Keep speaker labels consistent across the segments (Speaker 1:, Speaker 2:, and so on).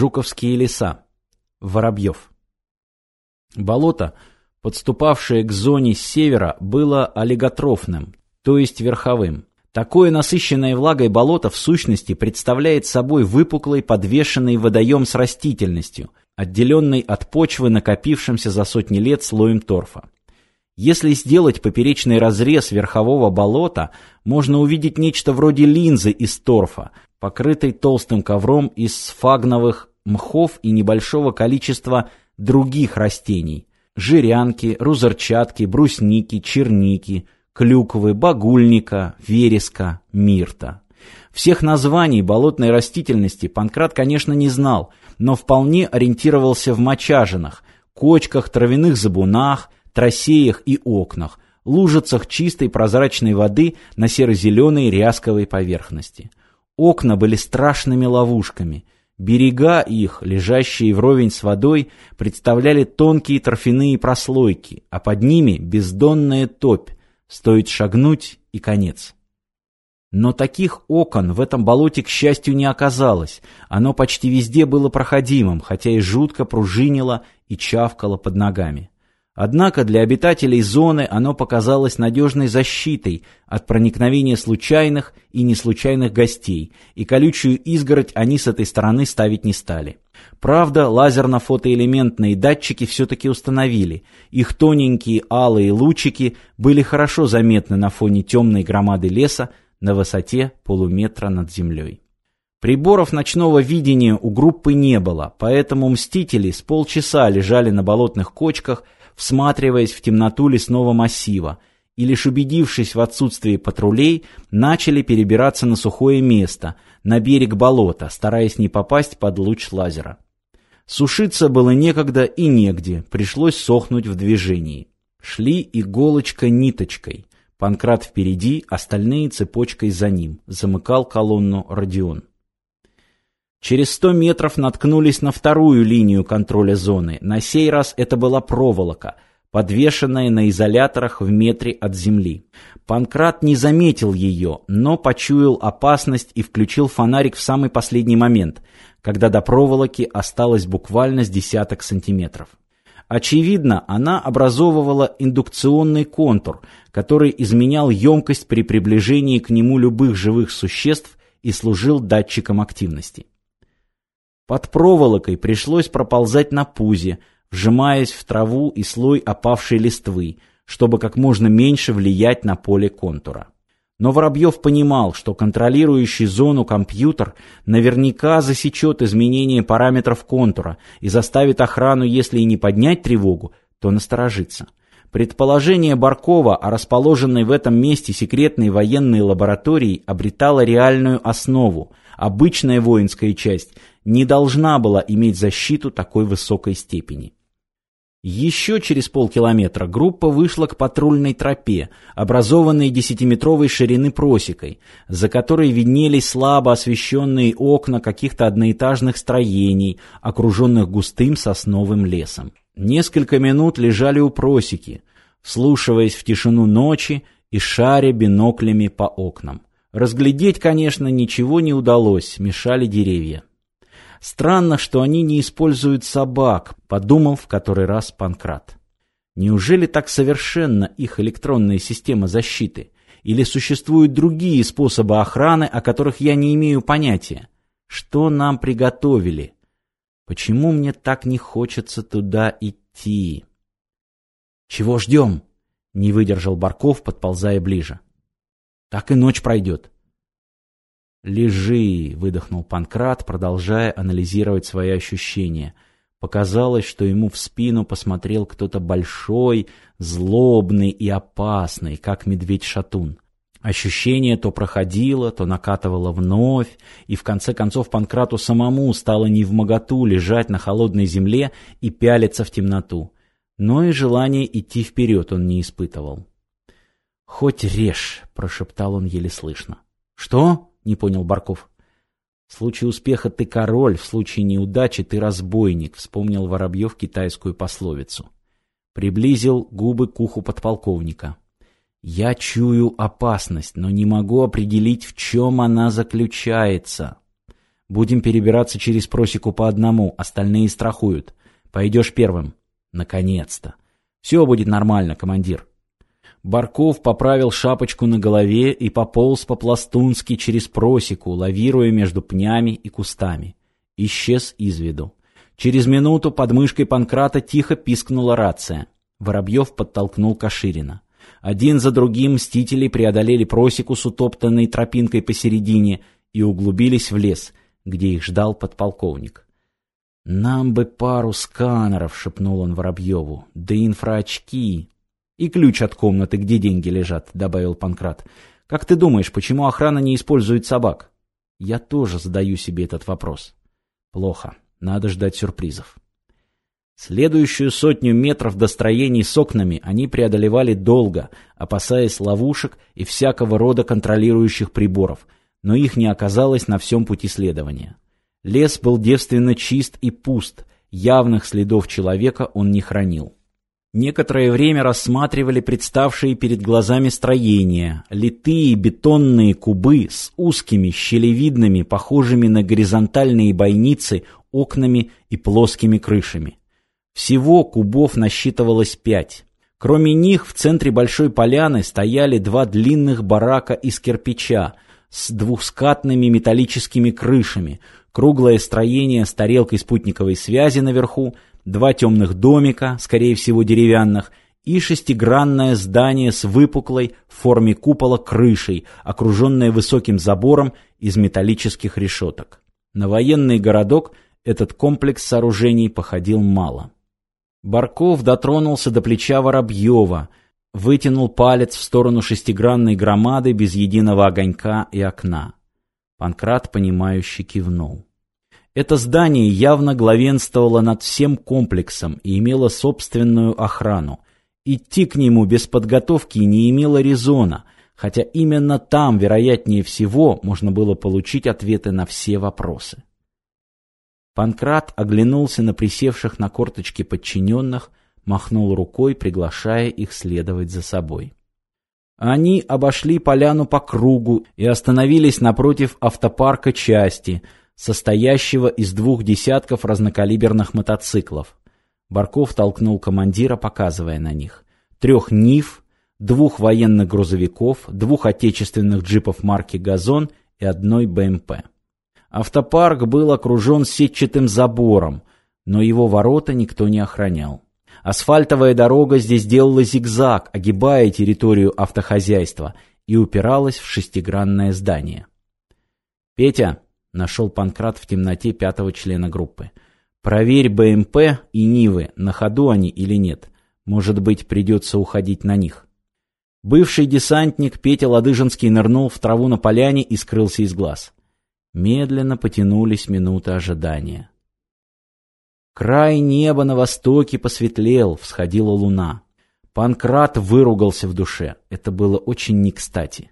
Speaker 1: Жуковские леса. Воробьев. Болото, подступавшее к зоне с севера, было олиготрофным, то есть верховым. Такое насыщенное влагой болото в сущности представляет собой выпуклый подвешенный водоем с растительностью, отделенный от почвы накопившимся за сотни лет слоем торфа. Если сделать поперечный разрез верхового болота, можно увидеть нечто вроде линзы из торфа, покрытой толстым ковром из сфагновых мхов и небольшого количества других растений – жирянки, рузорчатки, брусники, черники, клюквы, багульника, вереска, мирта. Всех названий болотной растительности Панкрат, конечно, не знал, но вполне ориентировался в мочажинах, кочках, травяных забунах, трассеях и окнах, лужицах чистой прозрачной воды на серо-зеленой рясковой поверхности. Окна были страшными ловушками. Берега их, лежащие вровень с водой, представляли тонкие торфяные прослойки, а под ними бездонная топь. Стоит шагнуть и конец. Но таких окон в этом болоте, к счастью, не оказалось. Оно почти везде было проходимым, хотя и жутко пружинило и чавкало под ногами. Однако для обитателей зоны оно показалось надежной защитой от проникновения случайных и неслучайных гостей, и колючую изгородь они с этой стороны ставить не стали. Правда, лазерно-фотоэлементные датчики все-таки установили. Их тоненькие алые лучики были хорошо заметны на фоне темной громады леса на высоте полуметра над землей. Приборов ночного видения у группы не было, поэтому мстители с полчаса лежали на болотных кочках, всматриваясь в темноту лесного массива, и лишь убедившись в отсутствии патрулей, начали перебираться на сухое место, на берег болота, стараясь не попасть под луч лазера. Сушиться было некогда и негде, пришлось сохнуть в движении. Шли иголочка-ниточкой. Панкрат впереди, остальные цепочкой за ним. Замыкал колонну Родион. Через сто метров наткнулись на вторую линию контроля зоны. На сей раз это была проволока, подвешенная на изоляторах в метре от земли. Панкрат не заметил ее, но почуял опасность и включил фонарик в самый последний момент, когда до проволоки осталось буквально с десяток сантиметров. Очевидно, она образовывала индукционный контур, который изменял емкость при приближении к нему любых живых существ и служил датчиком активности. Под проволокой пришлось проползать на пузе, вжимаясь в траву и слой опавшей листвы, чтобы как можно меньше влиять на поле контура. Но Воробьев понимал, что контролирующий зону компьютер наверняка засечет изменение параметров контура и заставит охрану, если и не поднять тревогу, то насторожиться. Предположение Баркова о расположенной в этом месте секретной военной лаборатории обретало реальную основу. Обычная воинская часть не должна была иметь защиту такой высокой степени. Еще через полкилометра группа вышла к патрульной тропе, образованной десятиметровой ширины просекой, за которой виднелись слабо освещенные окна каких-то одноэтажных строений, окруженных густым сосновым лесом. Несколько минут лежали у просеки, вслушиваясь в тишину ночи и шаря биноклями по окнам. Разглядеть, конечно, ничего не удалось, мешали деревья. Странно, что они не используют собак, подумал в который раз Панкрат. Неужели так совершенна их электронная система защиты? Или существуют другие способы охраны, о которых я не имею понятия? Что нам приготовили? Почему мне так не хочется туда идти? Чего ждем? Не выдержал Барков, подползая ближе. Так и ночь пройдет. «Лежи», — выдохнул Панкрат, продолжая анализировать свои ощущения. Показалось, что ему в спину посмотрел кто-то большой, злобный и опасный, как медведь-шатун. Ощущение то проходило, то накатывало вновь, и в конце концов Панкрату самому стало невмоготу лежать на холодной земле и пялиться в темноту. Но и желание идти вперед он не испытывал. «Хоть режь!» — прошептал он еле слышно. «Что?» — не понял Барков. «В случае успеха ты король, в случае неудачи ты разбойник», — вспомнил Воробьев китайскую пословицу. Приблизил губы к уху подполковника. «Я чую опасность, но не могу определить, в чем она заключается». Будем перебираться через просеку по одному, остальные страхуют. Пойдешь первым. Наконец-то. Все будет нормально, командир. Барков поправил шапочку на голове и пополз по-пластунски через просеку, лавируя между пнями и кустами. Исчез из виду. Через минуту под мышкой Панкрата тихо пискнула рация. Воробьев подтолкнул Каширина. Один за другим мстители преодолели просеку с утоптанной тропинкой посередине и углубились в лес, где их ждал подполковник. «Нам бы пару сканеров», — шепнул он Воробьеву, — «да инфраочки». «И ключ от комнаты, где деньги лежат», — добавил Панкрат. «Как ты думаешь, почему охрана не использует собак?» «Я тоже задаю себе этот вопрос». «Плохо. Надо ждать сюрпризов». Следующую сотню метров до строений с окнами они преодолевали долго, опасаясь ловушек и всякого рода контролирующих приборов, но их не оказалось на всем пути следования. Лес был девственно чист и пуст, явных следов человека он не хранил. Некоторое время рассматривали представшие перед глазами строения, литые бетонные кубы с узкими, щелевидными, похожими на горизонтальные бойницы, окнами и плоскими крышами. Всего кубов насчитывалось пять. Кроме них в центре большой поляны стояли два длинных барака из кирпича с двухскатными металлическими крышами, круглое строение с тарелкой спутниковой связи наверху, два темных домика, скорее всего деревянных, и шестигранное здание с выпуклой в форме купола крышей, окруженное высоким забором из металлических решеток. На военный городок этот комплекс сооружений походил мало. Барков дотронулся до плеча Воробьева, вытянул палец в сторону шестигранной громады без единого огонька и окна. Панкрат, понимающе кивнул. Это здание явно главенствовало над всем комплексом и имело собственную охрану. Идти к нему без подготовки не имело резона, хотя именно там, вероятнее всего, можно было получить ответы на все вопросы. Панкрат оглянулся на присевших на корточки подчиненных, махнул рукой, приглашая их следовать за собой. Они обошли поляну по кругу и остановились напротив автопарка части, состоящего из двух десятков разнокалиберных мотоциклов. Барков толкнул командира, показывая на них. Трех НИФ, двух военных грузовиков, двух отечественных джипов марки «Газон» и одной БМП. Автопарк был окружен сетчатым забором, но его ворота никто не охранял. Асфальтовая дорога здесь делала зигзаг, огибая территорию автохозяйства, и упиралась в шестигранное здание. «Петя», — нашел Панкрат в темноте пятого члена группы, — «проверь БМП и Нивы, на ходу они или нет. Может быть, придется уходить на них». Бывший десантник Петя Ладыжинский нырнул в траву на поляне и скрылся из глаз. Медленно потянулись минуты ожидания. Край неба на востоке посветлел, всходила луна. Панкрат выругался в душе. Это было очень не кстати.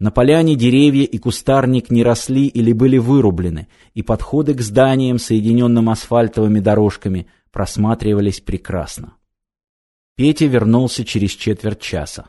Speaker 1: На поляне деревья и кустарник не росли или были вырублены, и подходы к зданиям, соединенным асфальтовыми дорожками, просматривались прекрасно. Петя вернулся через четверть часа.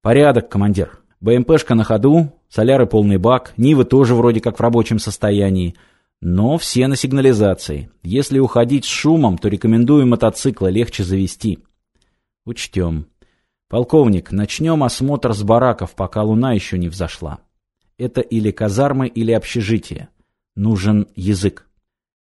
Speaker 1: «Порядок, командир. БМПшка на ходу, соляры полный бак, Нивы тоже вроде как в рабочем состоянии. Но все на сигнализации. Если уходить с шумом, то рекомендую мотоциклы легче завести. Учтем. Полковник, начнем осмотр с бараков, пока луна еще не взошла. Это или казармы, или общежитие. Нужен язык.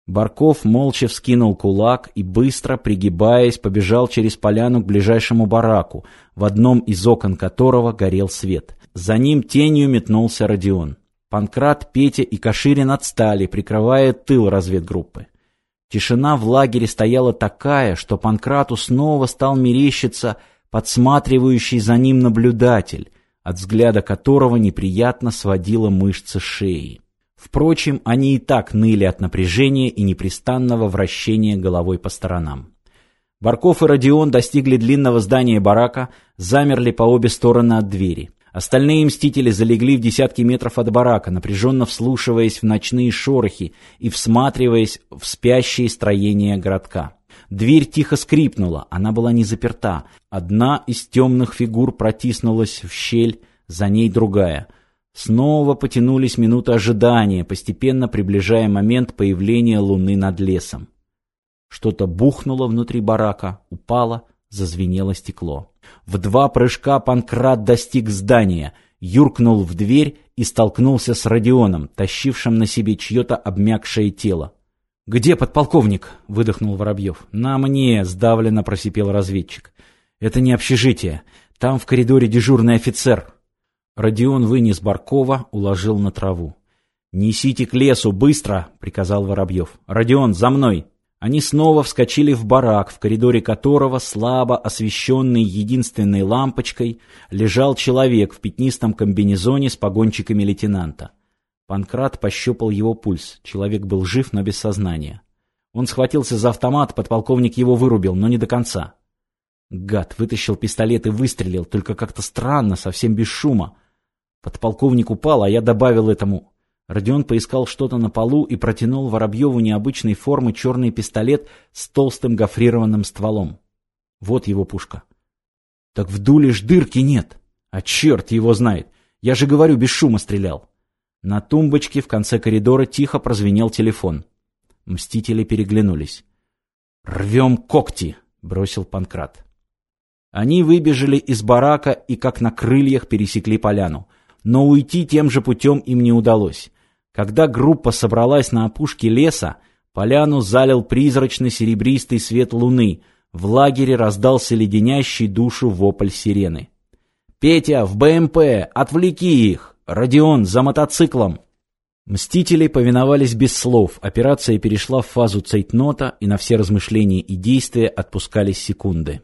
Speaker 1: Барков молча вскинул кулак и, быстро пригибаясь, побежал через поляну к ближайшему бараку, в одном из окон которого горел свет. За ним тенью метнулся Родион. Панкрат, Петя и Каширин отстали, прикрывая тыл разведгруппы. Тишина в лагере стояла такая, что Панкрату снова стал мерещиться подсматривающий за ним наблюдатель, от взгляда которого неприятно сводила мышцы шеи. Впрочем, они и так ныли от напряжения и непрестанного вращения головой по сторонам. Барков и Родион достигли длинного здания барака, замерли по обе стороны от двери. Остальные мстители залегли в десятки метров от барака, напряженно вслушиваясь в ночные шорохи и всматриваясь в спящие строения городка. Дверь тихо скрипнула, она была не заперта. Одна из темных фигур протиснулась в щель, за ней другая — Снова потянулись минуты ожидания, постепенно приближая момент появления луны над лесом. Что-то бухнуло внутри барака, упало, зазвенело стекло. В два прыжка Панкрат достиг здания, юркнул в дверь и столкнулся с Родионом, тащившим на себе чье-то обмякшее тело. «Где подполковник?» — выдохнул Воробьев. «На мне!» — сдавленно просипел разведчик. «Это не общежитие. Там в коридоре дежурный офицер». Родион вынес Баркова, уложил на траву. «Несите к лесу, быстро!» — приказал Воробьев. «Родион, за мной!» Они снова вскочили в барак, в коридоре которого, слабо освещенный единственной лампочкой, лежал человек в пятнистом комбинезоне с погончиками лейтенанта. Панкрат пощупал его пульс. Человек был жив, но без сознания. Он схватился за автомат, подполковник его вырубил, но не до конца. Гад вытащил пистолет и выстрелил, только как-то странно, совсем без шума. Подполковник упал, а я добавил этому Родион поискал что-то на полу и протянул Воробьеву необычной формы черный пистолет с толстым гофрированным стволом. Вот его пушка. Так в дуле ж дырки нет. А черт его знает. Я же говорю, без шума стрелял. На тумбочке в конце коридора тихо прозвенел телефон. Мстители переглянулись. «Рвем когти!» — бросил Панкрат. Они выбежали из барака и как на крыльях пересекли поляну. Но уйти тем же путем им не удалось. Когда группа собралась на опушке леса, поляну залил призрачный серебристый свет луны. В лагере раздался леденящий душу вопль сирены. «Петя, в БМП! Отвлеки их! Родион, за мотоциклом!» Мстители повиновались без слов, операция перешла в фазу цейтнота, и на все размышления и действия отпускались секунды.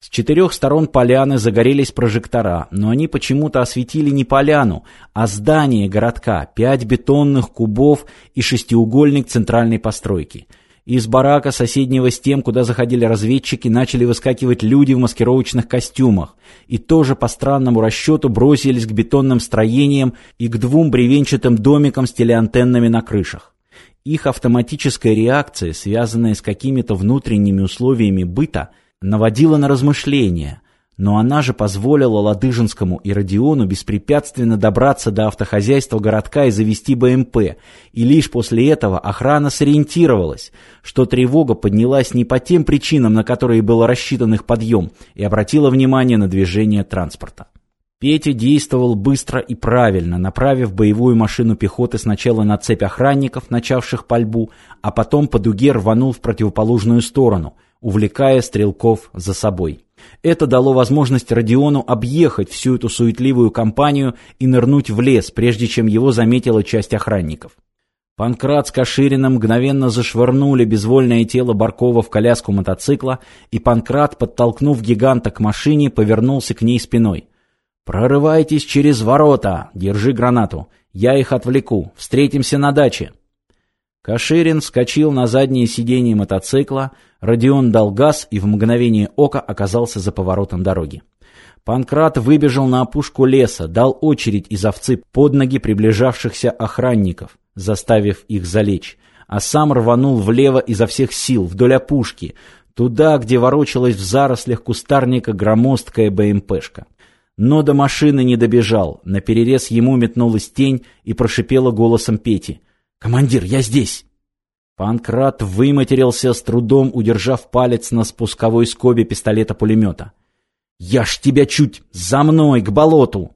Speaker 1: С четырех сторон поляны загорелись прожектора, но они почему-то осветили не поляну, а здание городка, пять бетонных кубов и шестиугольник центральной постройки. Из барака, соседнего с тем, куда заходили разведчики, начали выскакивать люди в маскировочных костюмах и тоже по странному расчету бросились к бетонным строениям и к двум бревенчатым домикам с телеантеннами на крышах. Их автоматическая реакция, связанная с какими-то внутренними условиями быта – наводила на размышления, но она же позволила Ладыжинскому и Родиону беспрепятственно добраться до автохозяйства городка и завести БМП, и лишь после этого охрана сориентировалась, что тревога поднялась не по тем причинам, на которые был рассчитан их подъем, и обратила внимание на движение транспорта. Петя действовал быстро и правильно, направив боевую машину пехоты сначала на цепь охранников, начавших пальбу, а потом по дуге рванул в противоположную сторону – увлекая стрелков за собой. Это дало возможность Родиону объехать всю эту суетливую компанию и нырнуть в лес, прежде чем его заметила часть охранников. Панкрат с Кашириным мгновенно зашвырнули безвольное тело Баркова в коляску мотоцикла, и Панкрат, подтолкнув гиганта к машине, повернулся к ней спиной. «Прорывайтесь через ворота! Держи гранату! Я их отвлеку! Встретимся на даче!» Каширин вскочил на заднее сиденье мотоцикла, Родион дал газ и в мгновение ока оказался за поворотом дороги. Панкрат выбежал на опушку леса, дал очередь из овцы под ноги приближавшихся охранников, заставив их залечь, а сам рванул влево изо всех сил, вдоль опушки, туда, где ворочалась в зарослях кустарника громоздкая БМПшка. Но до машины не добежал, на перерез ему метнулась тень и прошипела голосом Пети — «Командир, я здесь!» Панкрат выматерился, с трудом удержав палец на спусковой скобе пистолета-пулемета. «Я ж тебя чуть! За мной, к болоту!»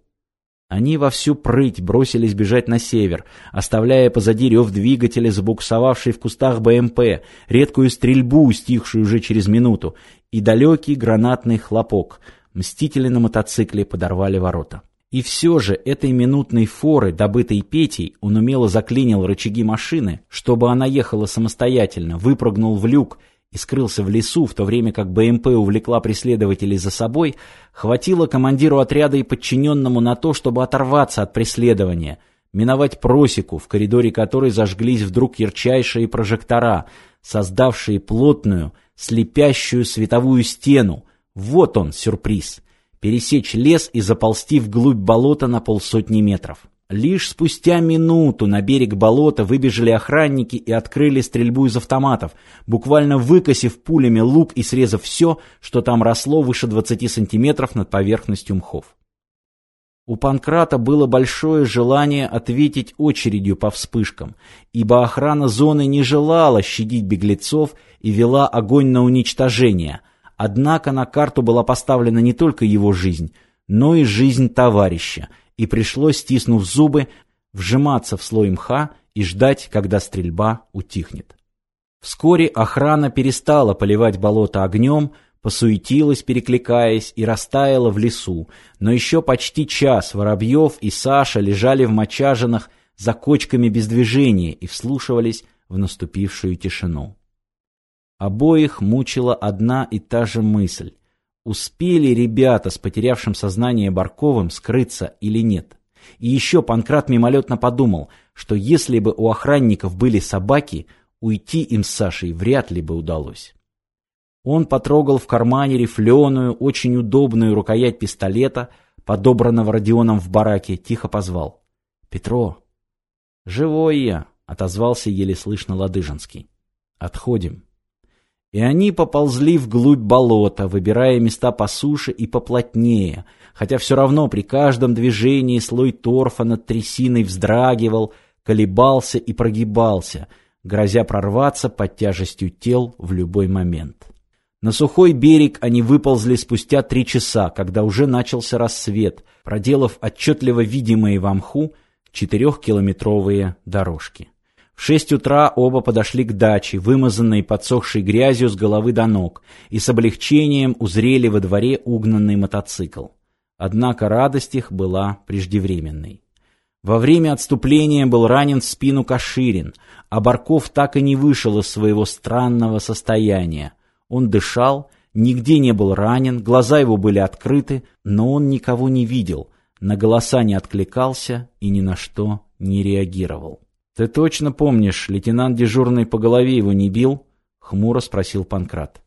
Speaker 1: Они во всю прыть бросились бежать на север, оставляя позади рев двигателя, забуксовавший в кустах БМП, редкую стрельбу, стихшую уже через минуту, и далекий гранатный хлопок. Мстители на мотоцикле подорвали ворота. И все же этой минутной форы, добытой Петей, он умело заклинил рычаги машины, чтобы она ехала самостоятельно, выпрыгнул в люк и скрылся в лесу, в то время как БМП увлекла преследователей за собой, хватило командиру отряда и подчиненному на то, чтобы оторваться от преследования, миновать просеку, в коридоре которой зажглись вдруг ярчайшие прожектора, создавшие плотную, слепящую световую стену. Вот он, сюрприз! Пересечь лес и заползти вглубь болота на полсотни метров. Лишь спустя минуту на берег болота выбежали охранники и открыли стрельбу из автоматов, буквально выкосив пулями лук и срезав все, что там росло выше 20 сантиметров над поверхностью мхов. У Панкрата было большое желание ответить очередью по вспышкам, ибо охрана зоны не желала щадить беглецов и вела огонь на уничтожение. Однако на карту была поставлена не только его жизнь, но и жизнь товарища, и пришлось, стиснув зубы, вжиматься в слой мха и ждать, когда стрельба утихнет. Вскоре охрана перестала поливать болото огнем, посуетилась, перекликаясь, и растаяла в лесу, но еще почти час Воробьев и Саша лежали в мочажинах за кочками без движения и вслушивались в наступившую тишину. Обоих мучила одна и та же мысль. Успели ребята с потерявшим сознание Барковым скрыться или нет? И еще Панкрат мимолетно подумал, что если бы у охранников были собаки, уйти им с Сашей вряд ли бы удалось. Он потрогал в кармане рифленую, очень удобную рукоять пистолета, подобранного Родионом в бараке, тихо позвал. «Петро!» «Живой я!» — отозвался еле слышно Ладыжинский. «Отходим». И они поползли вглубь болота, выбирая места по суше и поплотнее, хотя все равно при каждом движении слой торфа над трясиной вздрагивал, колебался и прогибался, грозя прорваться под тяжестью тел в любой момент. На сухой берег они выползли спустя три часа, когда уже начался рассвет, проделав отчетливо видимые в мху четырехкилометровые дорожки. В шесть утра оба подошли к даче, вымазанной подсохшей грязью с головы до ног, и с облегчением узрели во дворе угнанный мотоцикл. Однако радость их была преждевременной. Во время отступления был ранен в спину Каширин, а Барков так и не вышел из своего странного состояния – он дышал, нигде не был ранен, глаза его были открыты, но он никого не видел, на голоса не откликался и ни на что не реагировал. «Ты точно помнишь, лейтенант дежурный по голове его не бил?» — хмуро спросил Панкрат.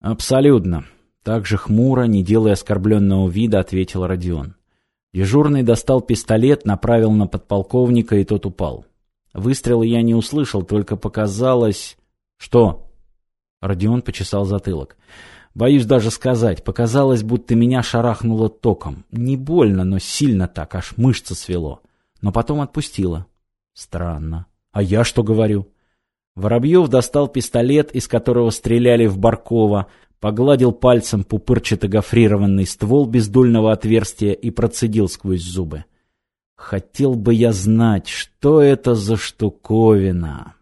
Speaker 1: «Абсолютно». Так же хмуро, не делая оскорбленного вида, ответил Родион. Дежурный достал пистолет, направил на подполковника, и тот упал. Выстрела я не услышал, только показалось... «Что?» Родион почесал затылок. Боюсь даже сказать, показалось, будто меня шарахнуло током. Не больно, но сильно так, аж мышцы свело. Но потом отпустило. Странно. А я что говорю? Воробьев достал пистолет, из которого стреляли в Баркова, погладил пальцем пупырчато-гофрированный ствол бездульного отверстия и процедил сквозь зубы. Хотел бы я знать, что это за штуковина.